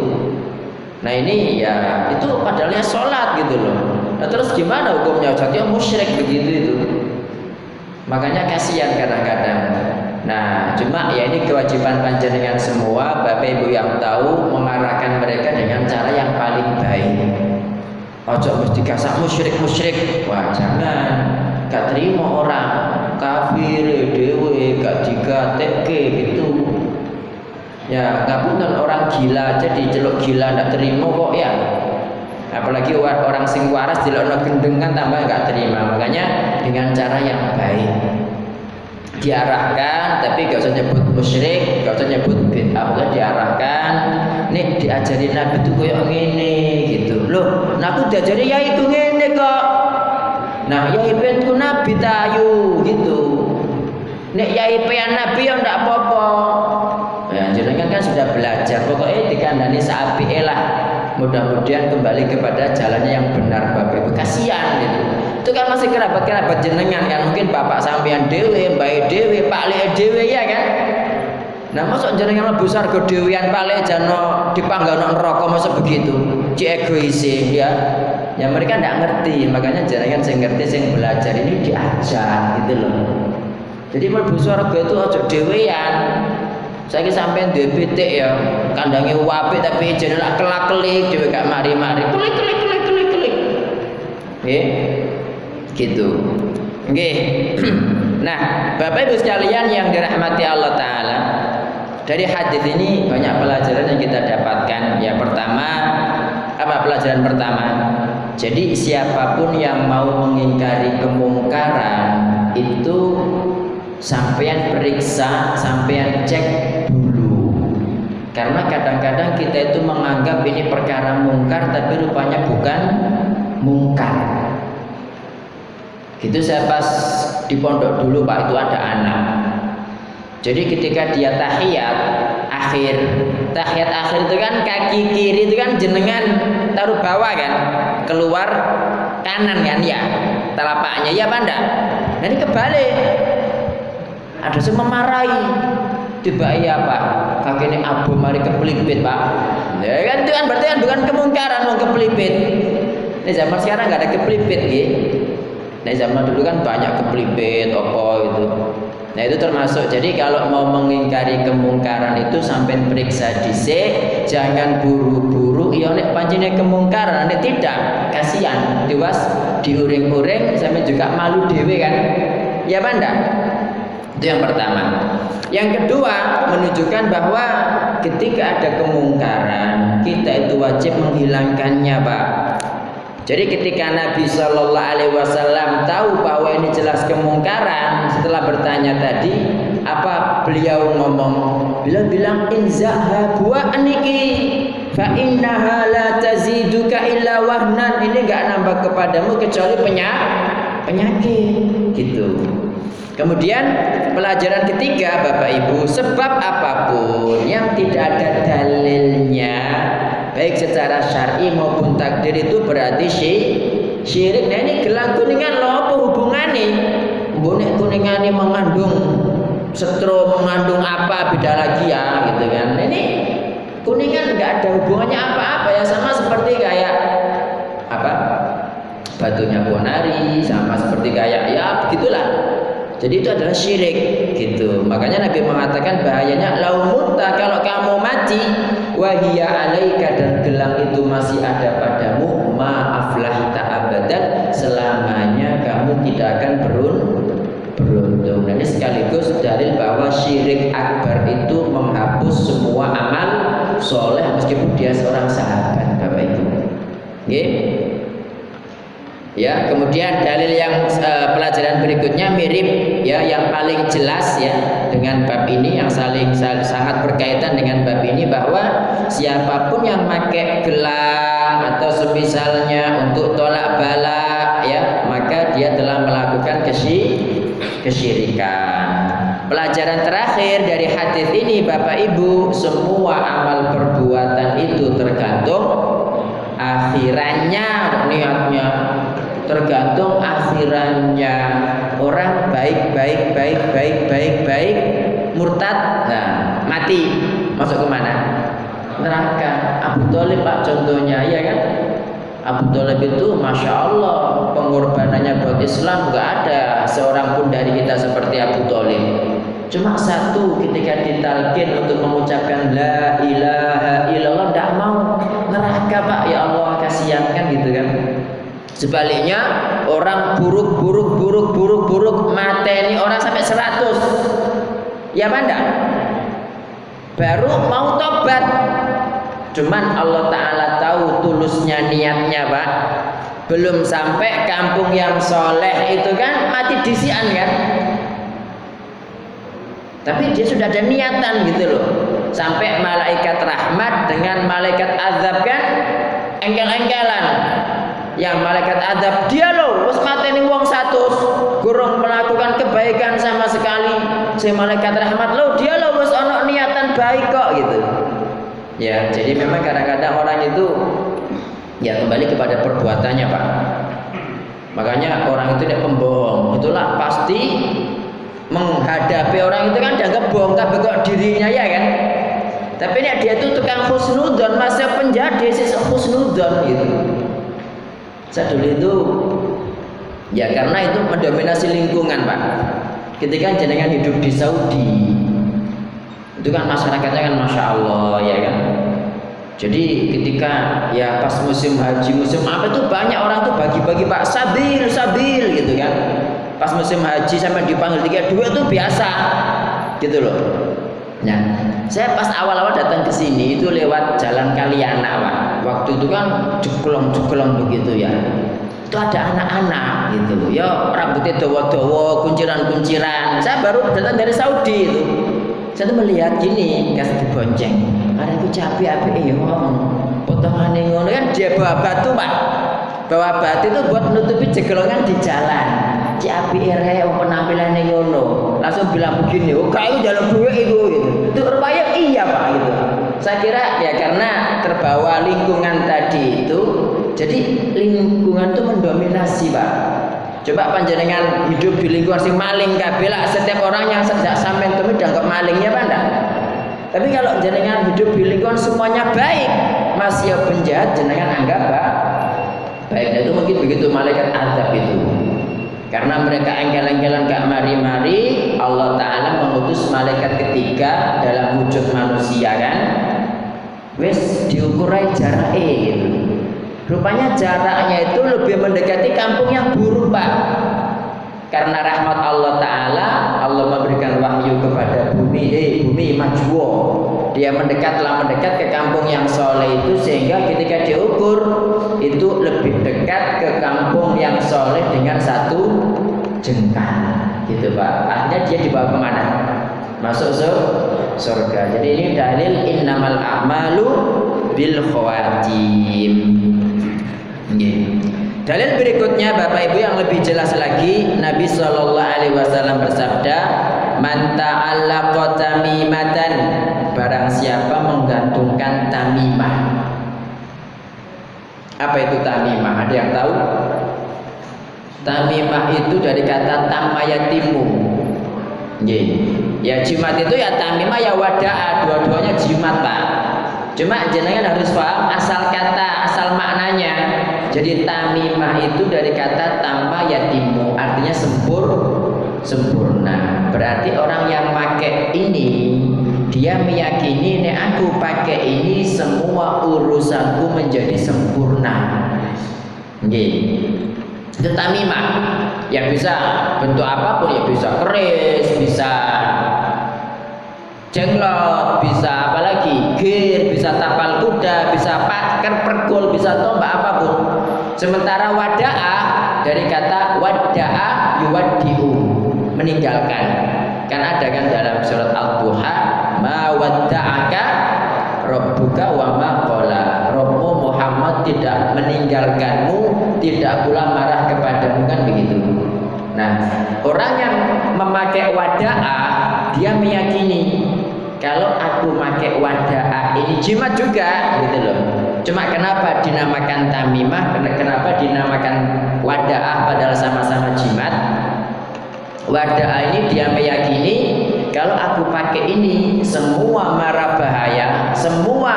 Nah ini ya itu padahalnya sholat gitu loh. Nah terus gimana hukumnya? Jadi musyrik begitu itu. Makanya kasihan kadang-kadang. Nah, cuma ya ini kewajiban panjenengan semua, Bapak Ibu yang tahu mengarahkan mereka dengan cara yang paling baik. Ojo mesti kasak musyrik musyrik. Wah jangan. Gak terima orang kafir dewe gak digatekke gitu. Ya pun orang gila aja diceluk gila nggak terima kok ya. Apalagi orang sing waras dilokno gendengan tambah nggak terima. Makanya dengan cara yang baik diarahkan tapi gak usah nyebut musyrik gak usah nyebut bid'ah diarahkan nih diajari nabi itu kayak gini gitu. Loh nah aku diajari ya itu gini kok. Nah ya itu nabi tayu gitu. Nek ya yang nabi ya ndak apa-apa. Ya jenengan kan sudah belajar. Pokoknya dikandani sapi elah mudah-mudahan kembali kepada jalannya yang benar Bapak Ibu. Kasihan gitu. Itu kan masih kerabat-kerabat jenengan kan. Mungkin bapak sampean dewe, baik dewe, pak le dewe ya kan nah masuk lebih besar ke dewian pak le jano dipanggal rokok masuk begitu. Ci egois ya. Ya mereka tidak ngerti. Makanya jenengan saya ngerti saya belajar ini diajar gitu loh. Jadi mlebu surga itu ojo dewean. Saya sampai DPT ya. Kandangnya wapi tapi jenengan kelak-kelik dewe gak mari-mari. Kelik kelik kelik kelik kelik. Oke gitu. Oke. nah Bapak Ibu sekalian yang dirahmati Allah Ta'ala dari hadis ini banyak pelajaran yang kita dapatkan. Ya pertama apa pelajaran pertama? Jadi siapa pun yang mau mengingkari kemungkaran itu sampean periksa sampean cek dulu. Karena kadang-kadang kita itu menganggap ini perkara mungkar tapi rupanya bukan mungkar. Itu saya pas di pondok dulu Pak itu ada anak. Jadi ketika dia tahiyat akhir, tahiyat akhir itu kan kaki kiri itu kan jenengan taruh bawah kan, keluar kanan kan ya, telapaknya ya? Nah ini kebalik. Ada semua memarahi. Tiba iya Pak, kaki ini abu mari kepelipit Pak. Ya kan itu kan berarti kan bukan kemungkaran mau kepelipit. Ini zaman sekarang nggak ada kepelipit gitu. Nah zaman dulu kan banyak kepelipit, opo itu. Nah itu termasuk. Jadi kalau mau mengingkari kemungkaran itu sampai periksa dhisik, jangan buru-buru. Ya nek pancene kemungkaran nek tidak kasihan. Diwas diuring-uring sampai juga malu dewe kan? Ya enggak itu yang pertama. Yang kedua menunjukkan bahwa ketika ada kemungkaran kita itu wajib menghilangkannya pak jadi ketika Nabi Shallallahu Alaihi Wasallam tahu bahwa ini jelas kemungkaran, setelah bertanya tadi, apa beliau ngomong? Beliau bilang inzaha buah aniki fa innaha la taziduka illa wahnan. Ini enggak nambah kepadamu kecuali penyakit, penyakit gitu. Kemudian pelajaran ketiga Bapak Ibu, sebab apa pun yang tidak ada dalilnya baik secara syar'i maupun takdir itu berarti syirik. Nah ini gelang kuningan lo apa hubungannya? Bonek kuningan ini mengandung setro mengandung apa beda lagi ya gitu kan. Nah, ini kuningan nggak ada hubungannya apa-apa ya sama seperti kayak apa batunya bonari sama seperti kayak ya begitulah jadi itu adalah syirik gitu. Makanya Nabi mengatakan bahayanya laumuta kalau kamu mati wahia alaika dan gelang itu masih ada padamu maaflah tak abadan selamanya kamu tidak akan beruntung. beruntung. Dan sekaligus dalil bahwa syirik akbar itu menghapus semua amal soleh meskipun dia seorang sahabat Bapak Ibu. Okay? Ya, kemudian dalil yang uh, pelajaran berikutnya mirip ya yang paling jelas ya dengan bab ini yang saling sangat berkaitan dengan bab ini bahwa siapa pun yang pakai gelang atau semisalnya untuk tolak bala ya maka dia telah melakukan kesy kesyirikan. Pelajaran terakhir dari hadis ini Bapak Ibu, semua amal perbuatan itu tergantung akhirannya niatnya tergantung akhirannya orang baik baik baik baik baik baik murtad. Nah mati. Masuk ke mana? Neraka. Abu Thalib pak contohnya ya kan? Abu Thalib itu masya Allah pengorbanannya buat Islam nggak ada. Seorang pun dari kita seperti Abu Thalib cuma satu ketika ditalkin untuk mengucapkan la ilaha illallah tidak mau. Neraka pak ya Allah kasihan kan gitu kan Sebaliknya orang buruk buruk buruk buruk buruk mateni orang sampai 100. Ya enggak? Baru mau tobat. Cuman Allah Ta'ala tahu tulusnya niatnya Pak Belum sampai kampung yang soleh itu kan mati disian kan Tapi dia sudah ada niatan gitu loh Sampai malaikat rahmat dengan malaikat azab kan Engkel-engkelan yang malaikat adab dia loh wis mateni wong satu. Gurung melakukan kebaikan sama sekali. Si malaikat rahmat lo dia loh wis ono niatan baik kok gitu. Ya jadi memang kadang-kadang orang itu ya kembali kepada perbuatannya pak. Makanya orang itu tidak pembohong itulah pasti menghadapi orang itu kan dianggap bohong tapi kok dirinya ya kan? Tapi ini dia itu tukang husnudon masa penjadi sih husnudon gitu Sadul itu ya karena itu mendominasi lingkungan pak. Ketika jenengan hidup di Saudi itu kan masyarakatnya kan masya Allah ya kan. Jadi ketika ya pas musim haji musim apa itu banyak orang tuh bagi-bagi pak sabil sabil gitu kan. Pas musim haji sampai dipanggil tiga dua itu biasa gitu loh. Nah, saya pas awal-awal datang ke sini itu lewat jalan Kaliana, Pak. Waktu itu kan jeklong-jeklong begitu ya. Itu ada anak-anak gitu. Ya rambutnya dawa-dawa, kunciran-kunciran. Saya baru datang dari Saudi itu. Saya tuh melihat gini, kasih dibonceng. Ada itu cabai api ya ngomong. Potongan ngono kan dia bawa batu, Pak. Bawa batu itu buat menutupi jeglongan di jalan. Ci api ere penampilan ngono. Langsung bilang begini, "Oh, kayu jalan gue itu." gitu. Itu rupanya iya, Pak gitu. Saya kira ya karena terbawa lingkungan tadi itu, jadi lingkungan itu mendominasi, Pak. Coba panjenengan hidup di lingkungan si maling kabela setiap orang yang sejak sampai itu dianggap malingnya Pak enggak? Tapi kalau jenengan hidup di lingkungan semuanya baik, masih penjahat jenengan anggap Pak. Baik, itu mungkin begitu malaikat azab itu. Karena mereka engkel-engkelan gak mari-mari, Allah Ta'ala mengutus malaikat ketiga dalam wujud manusia kan. wis diukurai jaraknya gitu. Rupanya jaraknya itu lebih mendekati kampung yang buruk pak. Karena rahmat Allah memberikan wahyu kepada bumi Eh bumi majwo Dia mendekat telah mendekat ke kampung yang soleh itu Sehingga ketika diukur Itu lebih dekat ke kampung yang soleh Dengan satu jengkal. Gitu Pak. Akhirnya dia dibawa ke mana? Masuk surga. Jadi ini dalil innamal a'malu bil khawatim. Dalil berikutnya Bapak Ibu yang lebih jelas lagi Nabi Shallallahu Alaihi Wasallam bersabda Man ta'allaqa tamimatan Barang siapa menggantungkan tamimah? Apa itu tamimah? Ada yang tahu? Tamimah itu dari kata tamayatimu. Ya jimat itu ya tamimah ya wada'a. Dua-duanya jimat Pak. Cuma jenengan harus paham asal kata, asal maknanya. Jadi tamimah itu dari kata tama yatimu artinya sempur sempurna. Berarti orang yang pakai ini dia meyakini nek aku pakai ini semua urusanku menjadi sempurna. Nggih. Itu tamimah. Ya bisa bentuk apa pun ya bisa keris, bisa jenglot, bisa apalagi gir, bisa tapal kuda, bisa pakan perkul, bisa tombak apa pun. Sementara wada'a dari kata wada'a yuwaddi'u meninggalkan. Kan ada kan dalam surat Al-Duha ma wadda'aka rabbuka wa ma qala. Rabbu Muhammad tidak meninggalkanmu, tidak pula marah kepadamu kan begitu. Nah, orang yang memakai wada'a dia meyakini kalau aku pakai wadah ini jimat juga gitu loh cuma kenapa dinamakan tamimah kenapa dinamakan wadah padahal sama-sama jimat wadah ini dia meyakini kalau aku pakai ini semua mara bahaya semua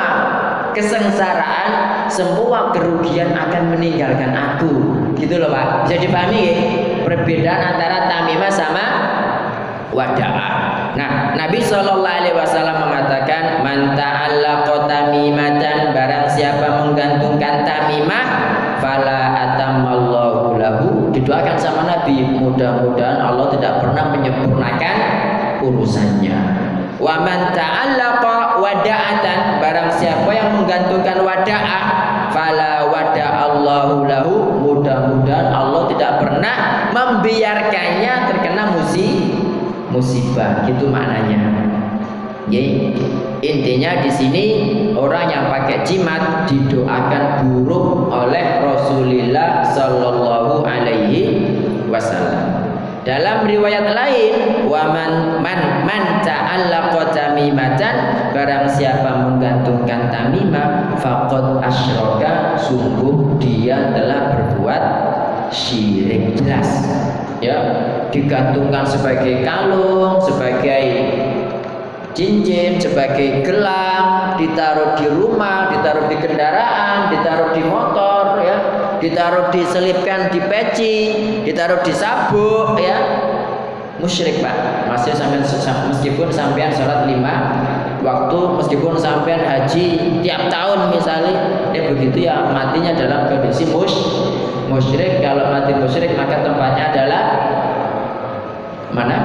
kesengsaraan semua kerugian akan meninggalkan aku. Gitu loh pak. Bisa dipahami ya? Perbedaan antara tamimah sama wadah Nah, Nabi Shallallahu Alaihi Wasallam mengatakan, "Man ta'allaqa tamimatan barang siapa menggantungkan tamimah, fala atamallahu lahu." Didoakan sama Nabi, mudah-mudahan Allah tidak pernah menyempurnakan urusannya. Wa man ta'allaqa wada'atan barang siapa yang menggantungkan wada'ah, fala wada'allahu lahu, mudah-mudahan Allah tidak pernah membiarkannya terkena musibah musibah. Gitu maknanya. Ya intinya di sini orang yang pakai jimat didoakan buruk oleh Rasulullah Shallallahu Alaihi Wasallam dalam riwayat lain waman man man ta'allaqa tamimatan barang siapa menggantungkan tamimah faqad asyraka sungguh dia telah berbuat syirik. Jelas. Ya digantungkan sebagai kalung sebagai cincin sebagai gelang ditaruh di rumah ditaruh di kendaraan ditaruh di motor ditaruh diselipkan di peci ditaruh di sabuk ya. Musyrik pak. Masih sampai meskipun sampean sholat lima waktu meskipun sampean haji tiap tahun misalnya ya begitu ya matinya dalam kondisi mus musyrik. Kalau mati musyrik maka tempatnya adalah mana?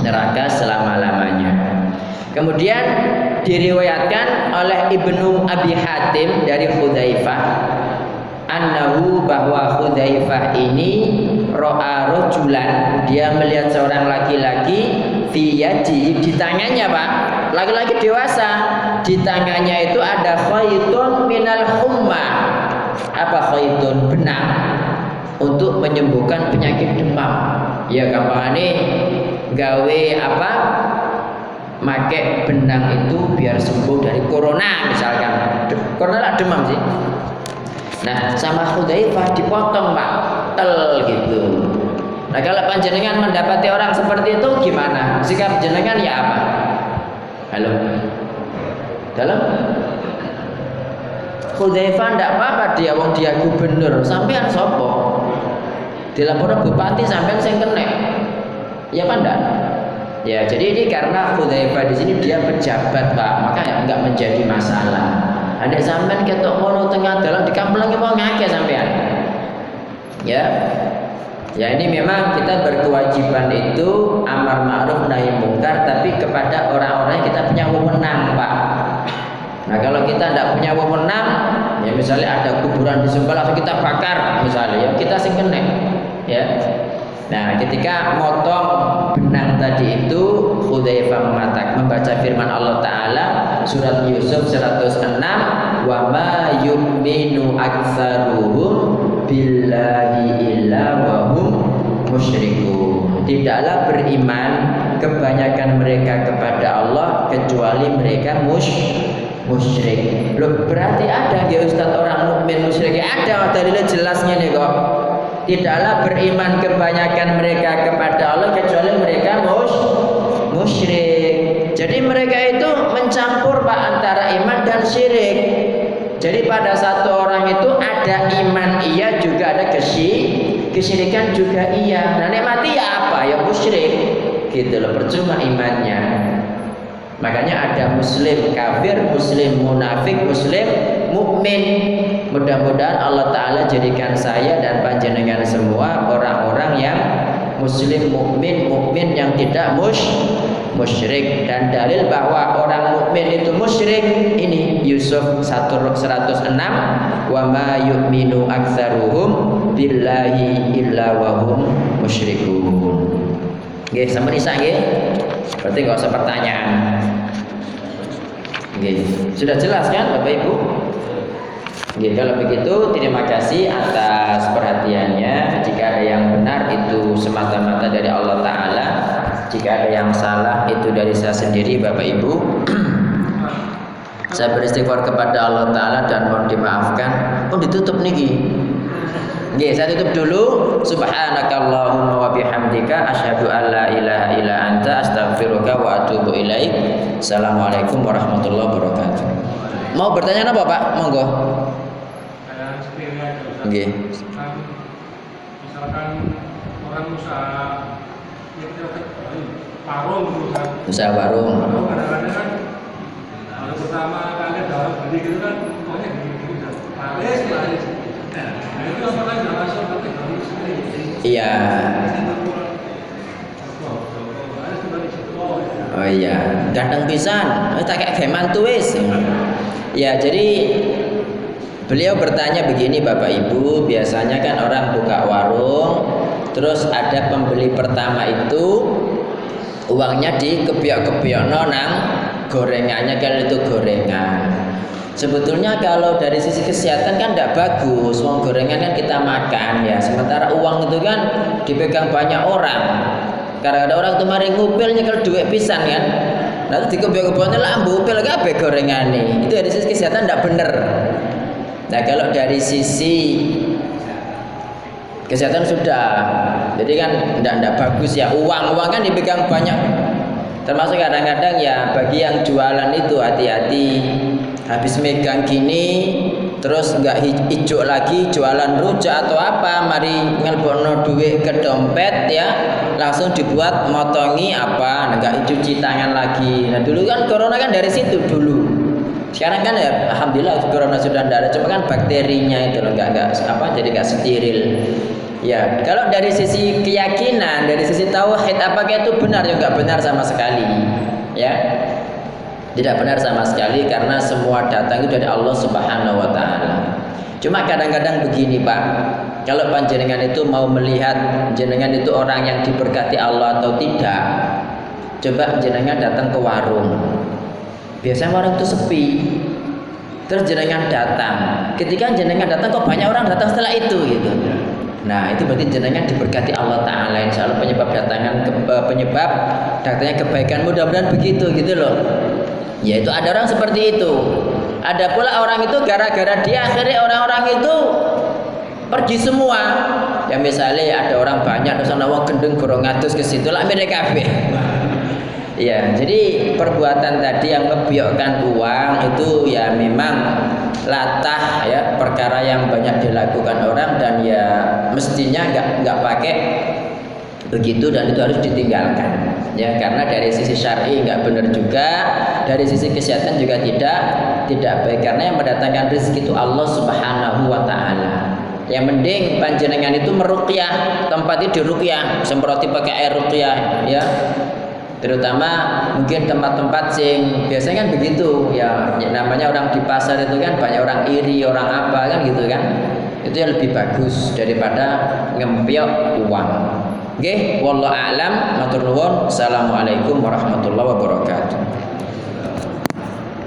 Neraka selama-lamanya. Kemudian diriwayatkan oleh Ibnu Abi Hatim dari Hudzaifah annahu bahwa Hudzaifah ini ro'a rojulan. Dia melihat seorang laki-laki fi di tangannya Pak. Laki-laki dewasa di tangannya itu ada khaitun minal humma. Apa khaitun? Benang. Untuk menyembuhkan penyakit demam. Ya ini gawe apa? Make benang itu biar sembuh dari corona misalkan. Corona lah demam sih nah sama Hudzaifah dipotong pak. Tel gitu. Nah kalau panjenengan mendapati orang seperti itu gimana? Sikap jenengan ya apa? Halo? Dalam Hudzaifah ndak apa-apa dia wong dia gubernur. Sampean sopo dilaporkan bupati sampean sing kena. Ya apa ndak? Ya, jadi ini karena Hudzaifah di sini dia pejabat, Pak, maka nggak menjadi masalah. Ada zaman ketok mono tengah dalam di kampung mau ngake sampean. Ya. Ya ini memang kita berkewajiban itu amar ma'ruf nahi mungkar tapi kepada orang-orang kita punya wewenang, Pak. Nah kalau kita tidak punya wewenang, ya misalnya ada kuburan di sebelah langsung kita bakar misalnya, ya kita sing ya Nah, ketika motong benang tadi itu Hudzaifah mengatakan membaca firman Allah taala surat Yusuf 106 wa ma yu'minu aktsaruhum billahi illa wa hum musyrikun. Tidaklah beriman kebanyakan mereka kepada Allah kecuali mereka mus musyrik. Loh, berarti ada ya Ustaz orang mukmin musyrik? Ada dalilnya jelasnya nih kok tidaklah beriman kebanyakan mereka kepada Allah kecuali mereka mus musyrik. Jadi mereka itu mencampur pak antara iman dan syirik. Jadi pada satu orang itu ada iman iya juga ada kesi kesyirikan juga iya. Nah mati ya apa? Ya musyrik. Gitu loh percuma imannya. Makanya ada muslim kafir, muslim munafik, muslim mukmin. Mudah-mudahan Allah taala jadikan saya dan panjenengan semua orang-orang yang muslim mukmin, mukmin yang tidak mus musyrik dan dalil bahwa orang mukmin itu musyrik ini Yusuf 106 wa ma yu'minu aktsaruhum billahi illa wa hum musyrikun. Nggih, sampeyan isa nggih? Berarti enggak usah pertanyaan. Nggih. Sudah jelas kan Bapak Ibu? Nggih, kalau begitu terima kasih atas perhatiannya. Jika ada yang benar itu semata-mata dari Allah taala. Jika ada yang salah itu dari saya sendiri Bapak Ibu. saya beristighfar kepada Allah taala dan mohon dimaafkan. Oh ditutup nih. Nggih, saya tutup dulu. Subhanakallahumma wa bihamdika asyhadu an la ilaha illa anta astaghfiruka wa atubu ilaik. Assalamualaikum warahmatullahi wabarakatuh. Mau bertanya apa, Pak? Monggo. Nggih. Misalkan orang usaha warung kan. Usaha warung. Warung kadang-kadang kan kalau pertama kali dalam beli gitu kan pokoknya gini-gini laris laris Nah itu apakah nggak masuk tapi harus Iya. Oh iya, ganteng pisan. Wis tak kayak mantu wis. Ya, jadi beliau bertanya begini Bapak Ibu, biasanya kan orang buka warung, terus ada pembeli pertama itu uangnya di kebiak-kebiak nang gorengannya kan itu gorengan. Sebetulnya kalau dari sisi kesehatan kan tidak bagus. Uang gorengan kan kita makan ya. Sementara uang itu kan dipegang banyak orang. Karena ada orang tuh mari ngupil nyekel duit pisan kan. Nanti dikebel-kebelnya lah ngupil kabeh gorengan nih. Itu dari sisi kesehatan tidak benar. Nah kalau dari sisi kesehatan sudah. Jadi kan tidak tidak bagus ya. Uang uang kan dipegang banyak. Termasuk kadang-kadang ya bagi yang jualan itu hati-hati. Habis megang gini terus nggak hijau lagi jualan rujak atau apa mari ngelbono duit ke dompet ya. Langsung dibuat motongi apa nggak cuci tangan lagi. Nah dulu kan corona kan dari situ dulu. Sekarang kan ya alhamdulillah corona sudah tidak ada. Cuma kan bakterinya itu loh nggak apa jadi nggak steril ya kalau dari sisi keyakinan dari sisi tauhid apakah itu benar juga benar sama sekali ya tidak benar sama sekali karena semua datang itu dari Allah Subhanahu wa taala. Cuma kadang-kadang begini, Pak. Kalau panjenengan itu mau melihat jenengan itu orang yang diberkati Allah atau tidak, coba jenengan datang ke warung. Biasanya warung itu sepi. Terus jenengan datang. Ketika jenengan datang kok banyak orang datang setelah itu gitu. Nah, itu berarti jenengan diberkati Allah taala insya Allah penyebab datangan penyebab datangnya kebaikan mudah-mudahan begitu gitu loh. Yaitu ada orang seperti itu. Ada pula orang itu gara-gara dia akhirnya orang-orang itu pergi semua. Ya misalnya ada orang banyak terus wong gendeng gorong ngatus ke situ lah mereka kabeh. Ya, jadi perbuatan tadi yang ngebiokkan uang itu ya memang latah ya perkara yang banyak dilakukan orang dan ya mestinya nggak nggak pakai begitu dan itu harus ditinggalkan. ya karena dari sisi syar'i nggak benar juga dari sisi kesehatan juga tidak tidak baik karena yang mendatangkan rezeki itu Allah Subhanahu wa taala yang mending panjenengan itu meruqyah tempatnya diruqyah semproti pakai air ruqyah ya terutama mungkin tempat-tempat sing biasanya kan begitu ya namanya orang di pasar itu kan banyak orang iri orang apa kan gitu kan itu yang lebih bagus daripada ngempiok uang Oke, wallahu a'lam. Assalamualaikum warahmatullahi wabarakatuh.